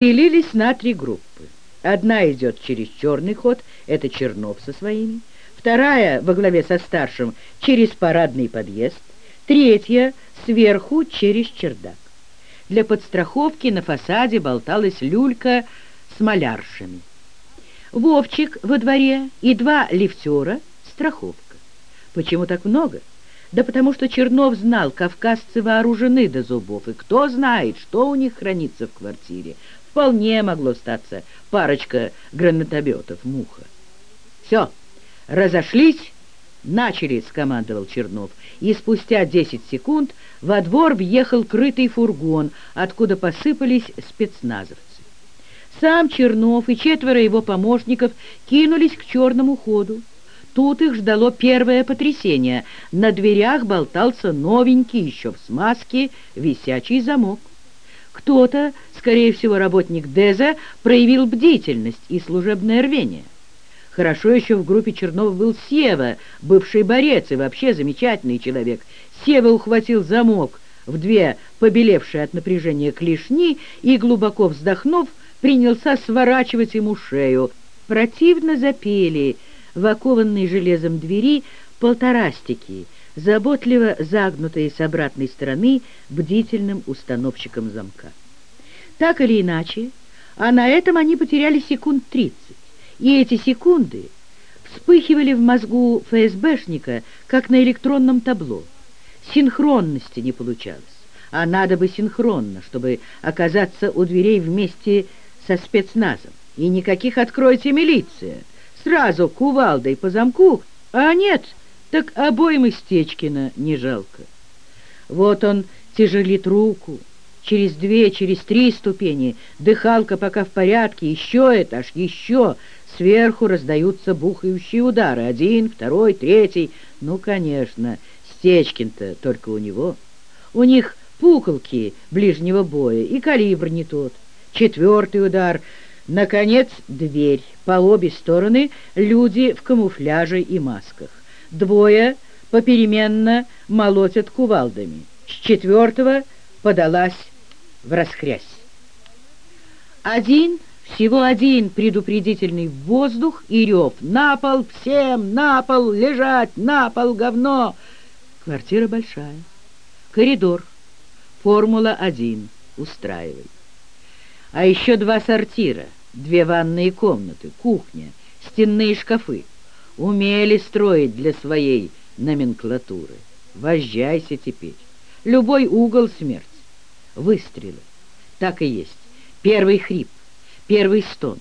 Делились на три группы. Одна идет через черный ход, это Чернов со своими. Вторая, во главе со старшим, через парадный подъезд. Третья, сверху, через чердак. Для подстраховки на фасаде болталась люлька с маляршами. Вовчик во дворе и два лифтера — страховка. Почему так много? Да потому что Чернов знал, кавказцы вооружены до зубов, и кто знает, что у них хранится в квартире. Вполне могло статься парочка гранатометов «Муха». «Все, разошлись, начали», — скомандовал Чернов. И спустя десять секунд во двор въехал крытый фургон, откуда посыпались спецназовцы. Сам Чернов и четверо его помощников кинулись к черному ходу. Тут их ждало первое потрясение. На дверях болтался новенький, еще в смазке, висячий замок. Кто-то, скорее всего, работник Деза, проявил бдительность и служебное рвение. Хорошо еще в группе Чернова был Сева, бывший борец и вообще замечательный человек. Сева ухватил замок в две побелевшие от напряжения клешни и, глубоко вздохнув, принялся сворачивать ему шею. Противно запели — в окованной железом двери полторастики, заботливо загнутые с обратной стороны бдительным установщиком замка. Так или иначе, а на этом они потеряли секунд тридцать, и эти секунды вспыхивали в мозгу ФСБшника, как на электронном табло. Синхронности не получалось, а надо бы синхронно, чтобы оказаться у дверей вместе со спецназом. И никаких «откройте милиция!» Сразу кувалдой по замку, а нет, так обоим Истечкина не жалко. Вот он тяжелит руку, через две, через три ступени, дыхалка пока в порядке, еще этаж, еще, сверху раздаются бухающие удары, один, второй, третий, ну, конечно, Стечкин-то только у него. У них пуколки ближнего боя и калибр не тот. Четвертый удар — Наконец, дверь. По обе стороны люди в камуфляже и масках. Двое попеременно молотят кувалдами. С четвертого подалась в расхрясь. Один, всего один предупредительный воздух и рев. На пол всем, на пол лежать, на пол говно. Квартира большая. Коридор. Формула-1. Устраивай. А еще два сортира — две ванные комнаты, кухня, стенные шкафы. Умели строить для своей номенклатуры. Вожжайся теперь. Любой угол смерть. Выстрелы. Так и есть. Первый хрип, первый стон.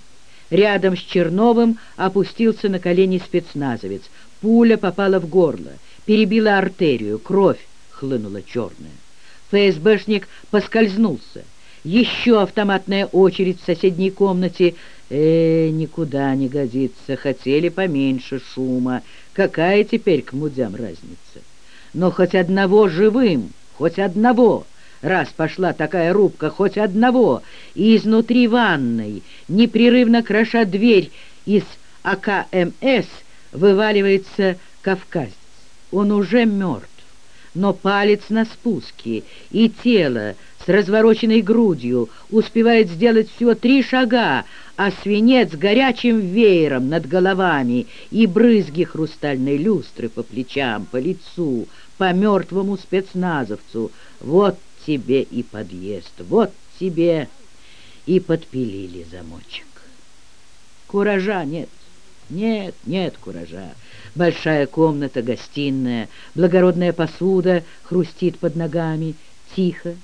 Рядом с Черновым опустился на колени спецназовец. Пуля попала в горло, перебила артерию, кровь хлынула черная. ФСБшник поскользнулся. Еще автоматная очередь в соседней комнате. Э, никуда не годится. Хотели поменьше шума. Какая теперь к мудям разница? Но хоть одного живым, хоть одного. Раз пошла такая рубка, хоть одного. И изнутри ванной, непрерывно кроша дверь из АКМС, вываливается кавказец. Он уже мертв но палец на спуске, и тело с развороченной грудью успевает сделать всего три шага, а свинец горячим веером над головами и брызги хрустальной люстры по плечам, по лицу, по мертвому спецназовцу. Вот тебе и подъезд, вот тебе и подпилили замочек. Куража нет. Нет, нет куража. Большая комната, гостиная, благородная посуда хрустит под ногами. Тихо,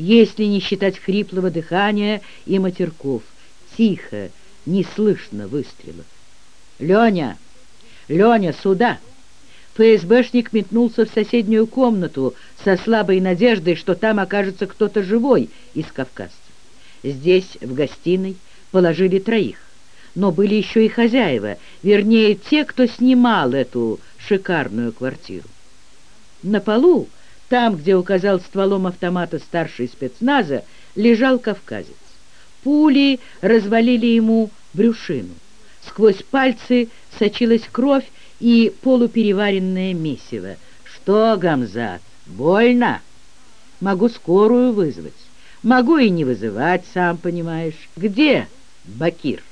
если не считать хриплого дыхания и матерков. Тихо, не слышно выстрелов. «Леня! Леня, сюда!» ФСБшник метнулся в соседнюю комнату со слабой надеждой, что там окажется кто-то живой из кавказцев. Здесь, в гостиной, положили троих но были еще и хозяева, вернее, те, кто снимал эту шикарную квартиру. На полу, там, где указал стволом автомата старший спецназа, лежал кавказец. Пули развалили ему брюшину. Сквозь пальцы сочилась кровь и полупереваренное месиво. «Что, Гамзат, больно? Могу скорую вызвать». Могу и не вызывать, сам понимаешь. Где Бакир?»